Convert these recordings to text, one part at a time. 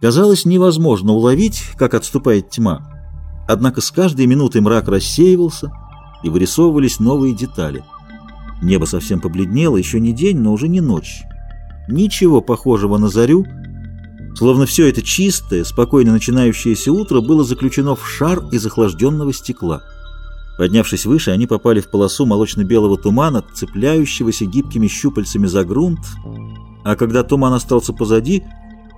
Казалось невозможно уловить, как отступает тьма. Однако с каждой минутой мрак рассеивался, и вырисовывались новые детали. Небо совсем побледнело, еще не день, но уже не ночь. Ничего похожего на зарю, словно все это чистое, спокойно начинающееся утро было заключено в шар из охлажденного стекла. Поднявшись выше, они попали в полосу молочно-белого тумана, цепляющегося гибкими щупальцами за грунт, а когда туман остался позади,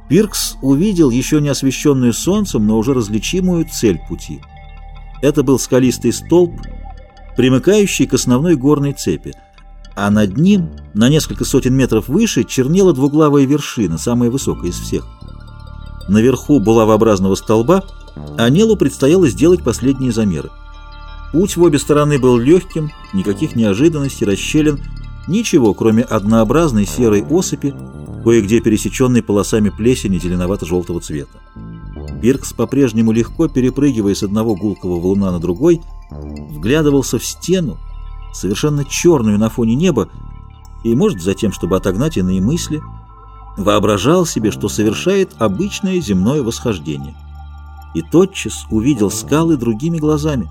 Пиркс увидел еще не освещенную солнцем, но уже различимую цель пути. Это был скалистый столб, примыкающий к основной горной цепи, а над ним, на несколько сотен метров выше, чернела двуглавая вершина, самая высокая из всех. Наверху булавообразного столба Анелу предстояло сделать последние замеры. Путь в обе стороны был легким, никаких неожиданностей, расщелин, ничего, кроме однообразной серой осыпи, кое-где пересеченной полосами плесени зеленовато-желтого цвета. Пиркс, по-прежнему легко перепрыгивая с одного гулкого валуна на другой, вглядывался в стену, совершенно черную на фоне неба, и, может, за тем, чтобы отогнать иные мысли, воображал себе, что совершает обычное земное восхождение. И тотчас увидел скалы другими глазами.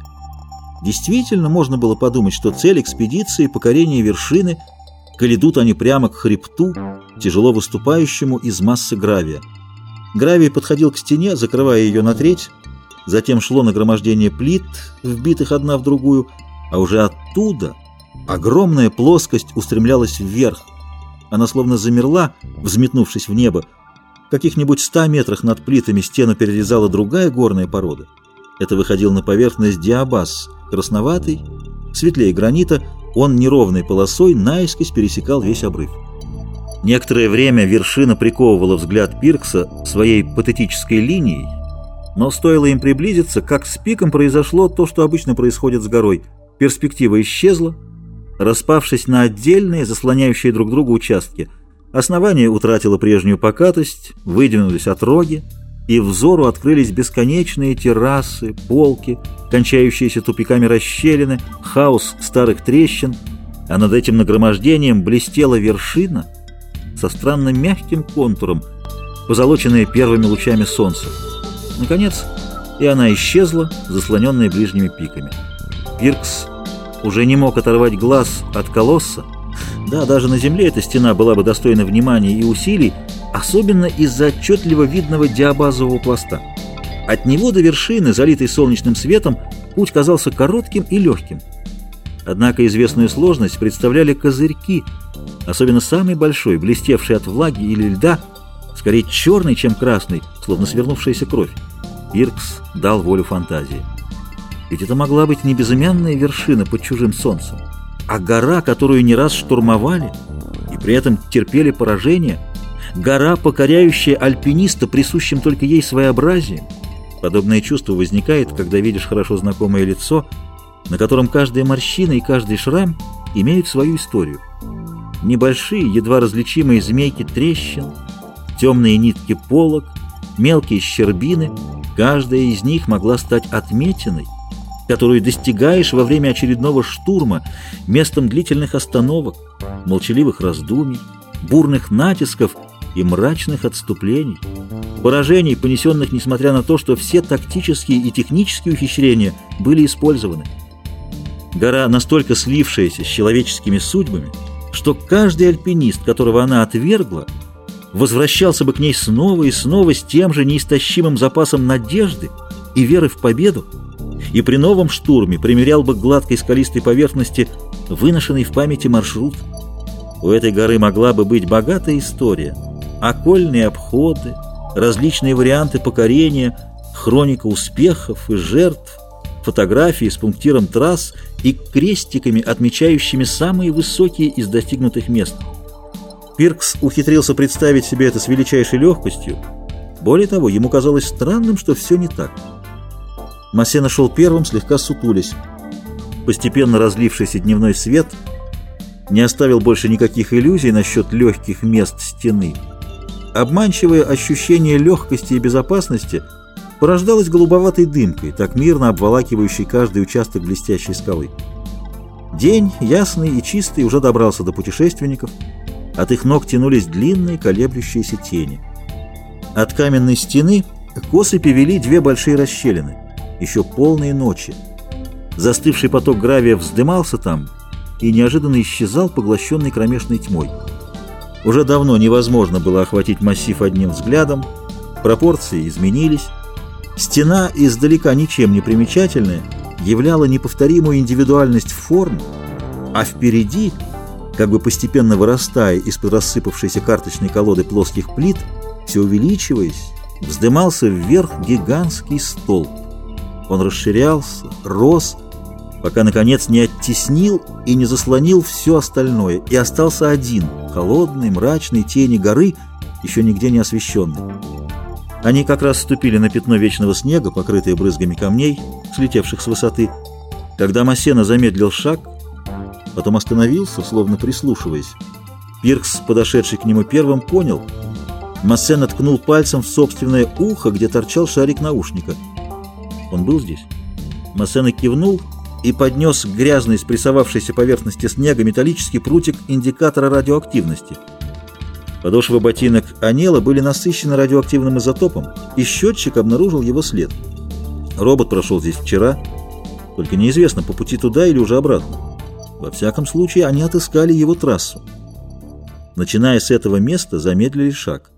Действительно, можно было подумать, что цель экспедиции — покорение вершины — коль они прямо к хребту, тяжело выступающему из массы гравия. Гравий подходил к стене, закрывая ее на треть, затем шло нагромождение плит, вбитых одна в другую, а уже оттуда огромная плоскость устремлялась вверх. Она словно замерла, взметнувшись в небо. В каких-нибудь ста метрах над плитами стену перерезала другая горная порода. Это выходил на поверхность диабаз, красноватый, светлее гранита, он неровной полосой наискось пересекал весь обрыв. Некоторое время вершина приковывала взгляд Пиркса своей патетической линией, но стоило им приблизиться, как с пиком произошло то, что обычно происходит с горой. Перспектива исчезла, распавшись на отдельные, заслоняющие друг друга участки. Основание утратило прежнюю покатость, выдвинулись отроги, и взору открылись бесконечные террасы, полки, кончающиеся тупиками расщелины, хаос старых трещин, а над этим нагромождением блестела вершина со странно мягким контуром, позолоченная первыми лучами солнца. Наконец, и она исчезла, заслоненная ближними пиками. Пиркс уже не мог оторвать глаз от колосса. Да, даже на земле эта стена была бы достойна внимания и усилий, особенно из-за отчетливо видного диабазового пласта. От него до вершины, залитой солнечным светом, путь казался коротким и легким. Однако известную сложность представляли козырьки, особенно самый большой, блестевший от влаги или льда, скорее черный, чем красный, словно свернувшаяся кровь. Иркс дал волю фантазии. Ведь это могла быть не безымянная вершина под чужим солнцем, а гора, которую не раз штурмовали и при этом терпели поражение, гора, покоряющая альпиниста, присущим только ей своеобразием, Подобное чувство возникает, когда видишь хорошо знакомое лицо, на котором каждая морщина и каждый шрам имеют свою историю. Небольшие, едва различимые змейки трещин, темные нитки полок, мелкие щербины, каждая из них могла стать отметиной, которую достигаешь во время очередного штурма, местом длительных остановок, молчаливых раздумий, бурных натисков и мрачных отступлений поражений, понесенных несмотря на то, что все тактические и технические ухищрения были использованы. Гора, настолько слившаяся с человеческими судьбами, что каждый альпинист, которого она отвергла, возвращался бы к ней снова и снова с тем же неистощимым запасом надежды и веры в победу, и при новом штурме примерял бы к гладкой скалистой поверхности выношенный в памяти маршрут. У этой горы могла бы быть богатая история, окольные обходы, различные варианты покорения, хроника успехов и жертв, фотографии с пунктиром трасс и крестиками, отмечающими самые высокие из достигнутых мест. Пиркс ухитрился представить себе это с величайшей легкостью. Более того, ему казалось странным, что все не так. Массе нашел первым, слегка сутулясь. Постепенно разлившийся дневной свет не оставил больше никаких иллюзий насчет легких мест стены. Обманчивое ощущение легкости и безопасности порождалось голубоватой дымкой, так мирно обволакивающей каждый участок блестящей скалы. День, ясный и чистый, уже добрался до путешественников. От их ног тянулись длинные колеблющиеся тени. От каменной стены к осыпи вели две большие расщелины, еще полные ночи. Застывший поток гравия вздымался там и неожиданно исчезал, поглощенный кромешной тьмой. Уже давно невозможно было охватить массив одним взглядом, пропорции изменились, стена, издалека ничем не примечательная, являла неповторимую индивидуальность форм, а впереди, как бы постепенно вырастая из-под рассыпавшейся карточной колоды плоских плит, все увеличиваясь, вздымался вверх гигантский столб. Он расширялся, рос, пока, наконец, не оттеснил и не заслонил все остальное, и остался один, холодный, мрачный тени горы, еще нигде не освещенный. Они как раз ступили на пятно вечного снега, покрытое брызгами камней, слетевших с высоты. Когда Массена замедлил шаг, потом остановился, словно прислушиваясь. Пиркс, подошедший к нему первым, понял. Массена ткнул пальцем в собственное ухо, где торчал шарик наушника. Он был здесь? Массена кивнул и поднес к грязной, спрессовавшейся поверхности снега металлический прутик индикатора радиоактивности. Подошвы ботинок Анела были насыщены радиоактивным изотопом, и счетчик обнаружил его след. Робот прошел здесь вчера, только неизвестно, по пути туда или уже обратно. Во всяком случае, они отыскали его трассу. Начиная с этого места, замедлили шаг.